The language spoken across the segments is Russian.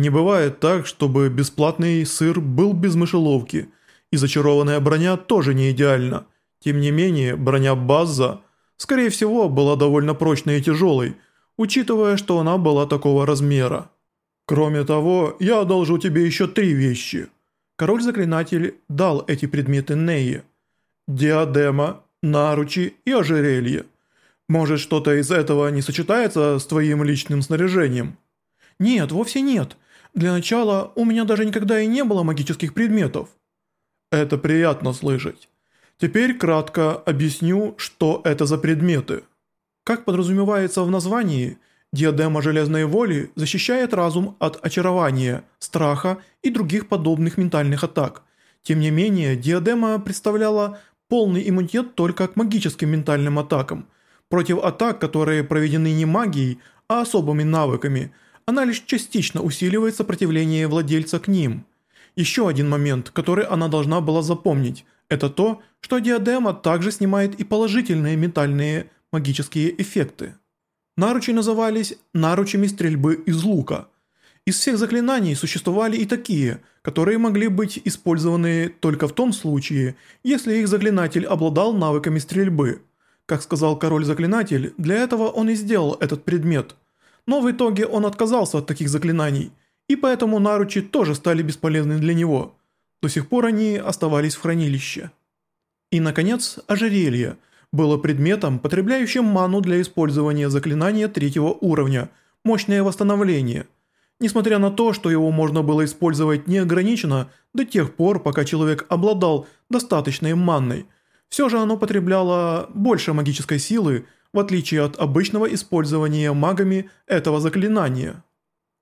Не бывает так, чтобы бесплатный сыр был без мышеловки, и зачарованная броня тоже не идеальна. Тем не менее, броня Базза, скорее всего, была довольно прочной и тяжелой, учитывая, что она была такого размера. Кроме того, я одолжу тебе еще три вещи. Король-заклинатель дал эти предметы Нее. Диадема, наручи и ожерелье. Может, что-то из этого не сочетается с твоим личным снаряжением? Нет, вовсе нет. Для начала у меня даже никогда и не было магических предметов. Это приятно слышать. Теперь кратко объясню, что это за предметы. Как подразумевается в названии, диадема Железной Воли защищает разум от очарования, страха и других подобных ментальных атак. Тем не менее, диадема представляла полный иммунитет только к магическим ментальным атакам. Против атак, которые проведены не магией, а особыми навыками, она лишь частично усиливает сопротивление владельца к ним. Еще один момент, который она должна была запомнить, это то, что диадема также снимает и положительные ментальные магические эффекты. Наручи назывались наручами стрельбы из лука. Из всех заклинаний существовали и такие, которые могли быть использованы только в том случае, если их заклинатель обладал навыками стрельбы. Как сказал король-заклинатель, для этого он и сделал этот предмет. Но в итоге он отказался от таких заклинаний, и поэтому наручи тоже стали бесполезны для него. До сих пор они оставались в хранилище. И, наконец, ожерелье было предметом, потребляющим ману для использования заклинания третьего уровня, мощное восстановление – Несмотря на то, что его можно было использовать неограниченно до тех пор, пока человек обладал достаточной манной, все же оно потребляло больше магической силы, в отличие от обычного использования магами этого заклинания.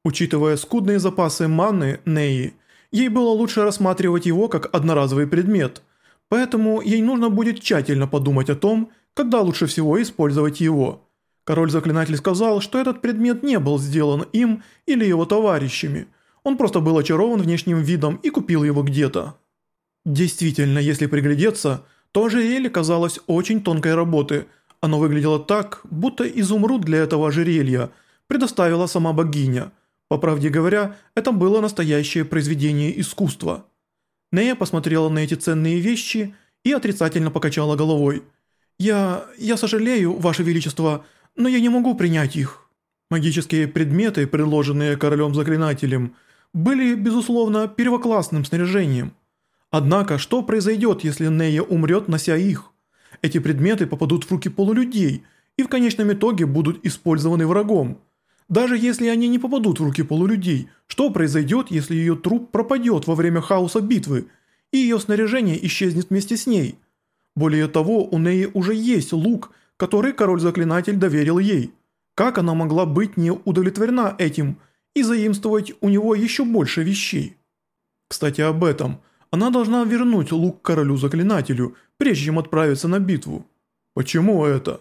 Учитывая скудные запасы маны Неи, ей было лучше рассматривать его как одноразовый предмет, поэтому ей нужно будет тщательно подумать о том, когда лучше всего использовать его – Король-заклинатель сказал, что этот предмет не был сделан им или его товарищами. Он просто был очарован внешним видом и купил его где-то. Действительно, если приглядеться, то ожерелье казалось очень тонкой работы. Оно выглядело так, будто изумруд для этого ожерелья предоставила сама богиня. По правде говоря, это было настоящее произведение искусства. Нея посмотрела на эти ценные вещи и отрицательно покачала головой. «Я... я сожалею, Ваше Величество, но я не могу принять их. Магические предметы, предложенные королем-заклинателем, были, безусловно, первоклассным снаряжением. Однако, что произойдет, если Нея умрет, нося их? Эти предметы попадут в руки полулюдей и в конечном итоге будут использованы врагом. Даже если они не попадут в руки полулюдей, что произойдет, если ее труп пропадет во время хаоса битвы, и ее снаряжение исчезнет вместе с ней? Более того, у Неи уже есть лук – который король-заклинатель доверил ей. Как она могла быть не удовлетворена этим и заимствовать у него еще больше вещей? Кстати об этом. Она должна вернуть лук королю-заклинателю, прежде чем отправиться на битву. Почему это?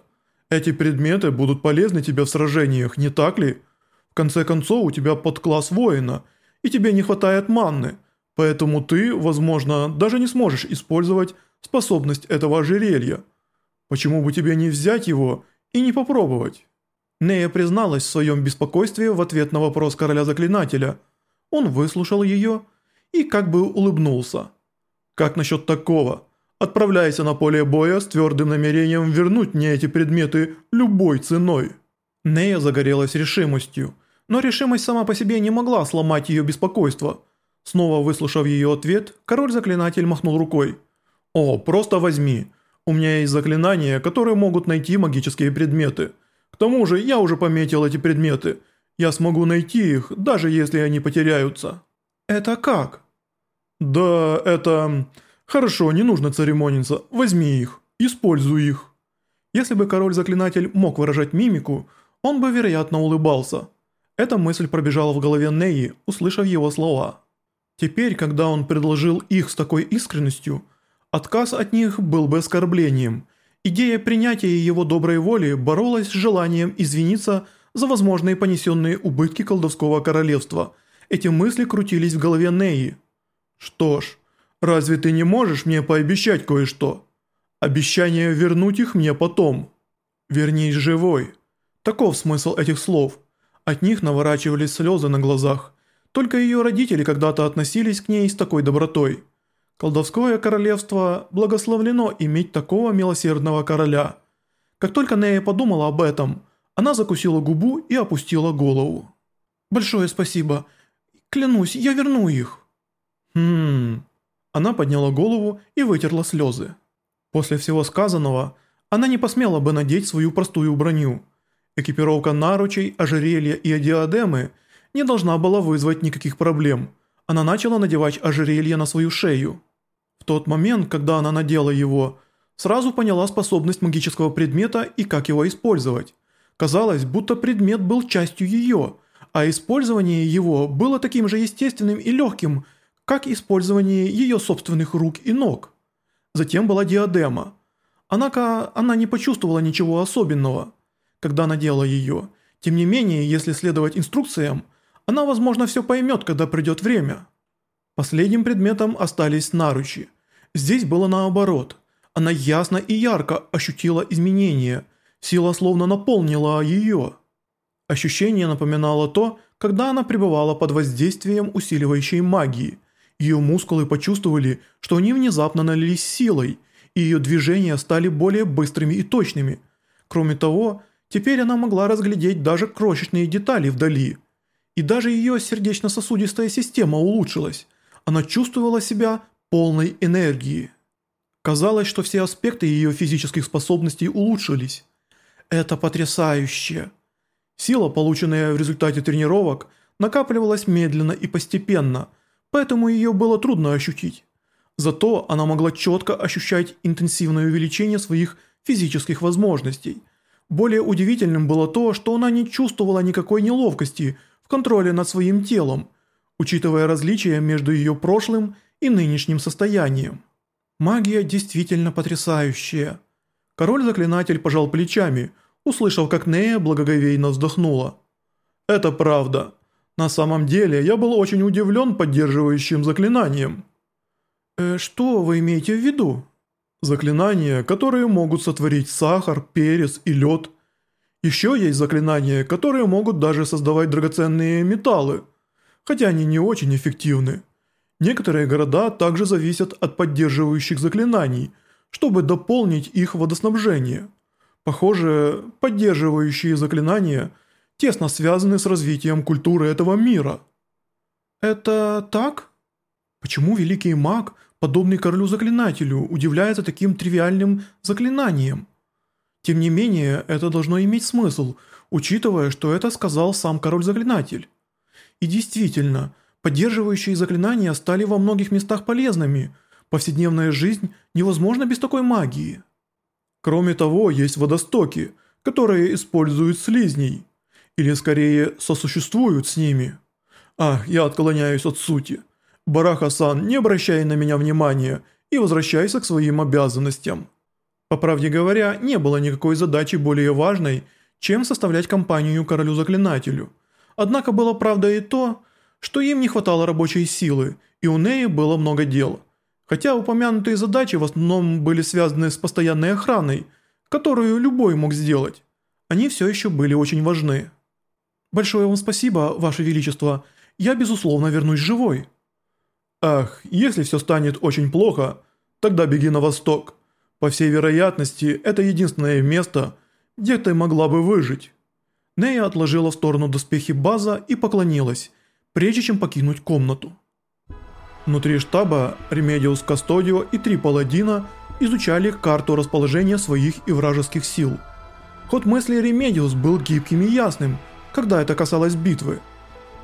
Эти предметы будут полезны тебе в сражениях, не так ли? В конце концов, у тебя подкласс воина, и тебе не хватает манны, поэтому ты, возможно, даже не сможешь использовать способность этого ожерелья. Почему бы тебе не взять его и не попробовать?» Нея призналась в своем беспокойстве в ответ на вопрос короля-заклинателя. Он выслушал ее и как бы улыбнулся. «Как насчет такого? Отправляйся на поле боя с твердым намерением вернуть мне эти предметы любой ценой». Нея загорелась решимостью, но решимость сама по себе не могла сломать ее беспокойство. Снова выслушав ее ответ, король-заклинатель махнул рукой. «О, просто возьми. У меня есть заклинания, которые могут найти магические предметы. К тому же я уже пометил эти предметы. Я смогу найти их, даже если они потеряются». «Это как?» «Да, это... Хорошо, не нужно церемониться. Возьми их. Используй их». Если бы король-заклинатель мог выражать мимику, он бы, вероятно, улыбался. Эта мысль пробежала в голове Неи, услышав его слова. Теперь, когда он предложил их с такой искренностью – Отказ от них был бы оскорблением. Идея принятия его доброй воли боролась с желанием извиниться за возможные понесенные убытки колдовского королевства. Эти мысли крутились в голове Неи. «Что ж, разве ты не можешь мне пообещать кое-что? Обещание вернуть их мне потом. Вернись живой». Таков смысл этих слов. От них наворачивались слезы на глазах. Только ее родители когда-то относились к ней с такой добротой. Колдовское королевство благословлено иметь такого милосердного короля. Как только Нея подумала об этом, она закусила губу и опустила голову. «Большое спасибо. Клянусь, я верну их». «Хм...» Она подняла голову и вытерла слезы. После всего сказанного, она не посмела бы надеть свою простую броню. Экипировка наручей, ожерелья и диадемы не должна была вызвать никаких проблем. Она начала надевать ожерелье на свою шею. В тот момент, когда она надела его, сразу поняла способность магического предмета и как его использовать. Казалось, будто предмет был частью ее, а использование его было таким же естественным и легким, как использование ее собственных рук и ног. Затем была диадема. Однако она не почувствовала ничего особенного, когда надела ее. Тем не менее, если следовать инструкциям, она, возможно, все поймет, когда придет время. Последним предметом остались наручи. Здесь было наоборот. Она ясно и ярко ощутила изменения. Сила словно наполнила ее. Ощущение напоминало то, когда она пребывала под воздействием усиливающей магии – ее мускулы почувствовали, что они внезапно налились силой, и ее движения стали более быстрыми и точными. Кроме того, теперь она могла разглядеть даже крошечные детали вдали. И даже ее сердечно-сосудистая система улучшилась. Она чувствовала себя полной энергии. Казалось, что все аспекты ее физических способностей улучшились. Это потрясающе. Сила, полученная в результате тренировок, накапливалась медленно и постепенно – поэтому ее было трудно ощутить. Зато она могла четко ощущать интенсивное увеличение своих физических возможностей. Более удивительным было то, что она не чувствовала никакой неловкости в контроле над своим телом, учитывая различия между ее прошлым и нынешним состоянием. Магия действительно потрясающая. Король-заклинатель пожал плечами, услышав, как Нея благоговейно вздохнула. «Это правда. На самом деле, я был очень удивлен поддерживающим заклинанием. Э, что вы имеете в виду? Заклинания, которые могут сотворить сахар, перец и лед. Еще есть заклинания, которые могут даже создавать драгоценные металлы, хотя они не очень эффективны. Некоторые города также зависят от поддерживающих заклинаний, чтобы дополнить их водоснабжение. Похоже, поддерживающие заклинания – тесно связаны с развитием культуры этого мира. Это так? Почему великий маг, подобный королю-заклинателю, удивляется таким тривиальным заклинанием? Тем не менее, это должно иметь смысл, учитывая, что это сказал сам король-заклинатель. И действительно, поддерживающие заклинания стали во многих местах полезными, повседневная жизнь невозможна без такой магии. Кроме того, есть водостоки, которые используют слизней. Или скорее сосуществуют с ними. Ах, я отклоняюсь от сути. Бараха-сан, не обращай на меня внимания и возвращайся к своим обязанностям. По правде говоря, не было никакой задачи более важной, чем составлять компанию королю-заклинателю. Однако было правда и то, что им не хватало рабочей силы, и у Неи было много дел. Хотя упомянутые задачи в основном были связаны с постоянной охраной, которую любой мог сделать, они все еще были очень важны. «Большое вам спасибо, Ваше Величество. Я, безусловно, вернусь живой». «Ах, если все станет очень плохо, тогда беги на восток. По всей вероятности, это единственное место, где ты могла бы выжить». Нея отложила в сторону доспехи база и поклонилась, прежде чем покинуть комнату. Внутри штаба Ремедиус Кастодио и три паладина изучали карту расположения своих и вражеских сил. Ход мысли Ремедиус был гибким и ясным – когда это касалось битвы.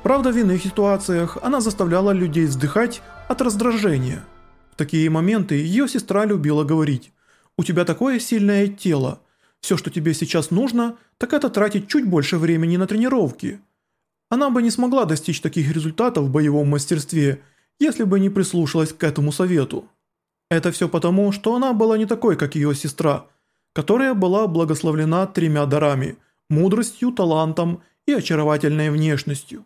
Правда, в иных ситуациях она заставляла людей вздыхать от раздражения. В такие моменты ее сестра любила говорить «У тебя такое сильное тело. Все, что тебе сейчас нужно, так это тратить чуть больше времени на тренировки». Она бы не смогла достичь таких результатов в боевом мастерстве, если бы не прислушалась к этому совету. Это все потому, что она была не такой, как ее сестра, которая была благословлена тремя дарами – мудростью, талантом и очаровательной внешностью.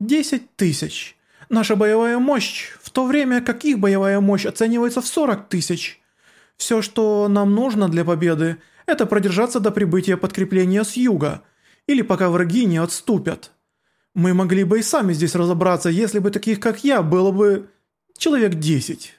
Десять тысяч. Наша боевая мощь, в то время как их боевая мощь оценивается в 40 тысяч. Все, что нам нужно для победы, это продержаться до прибытия подкрепления с юга, или пока враги не отступят. Мы могли бы и сами здесь разобраться, если бы таких, как я, было бы... человек десять».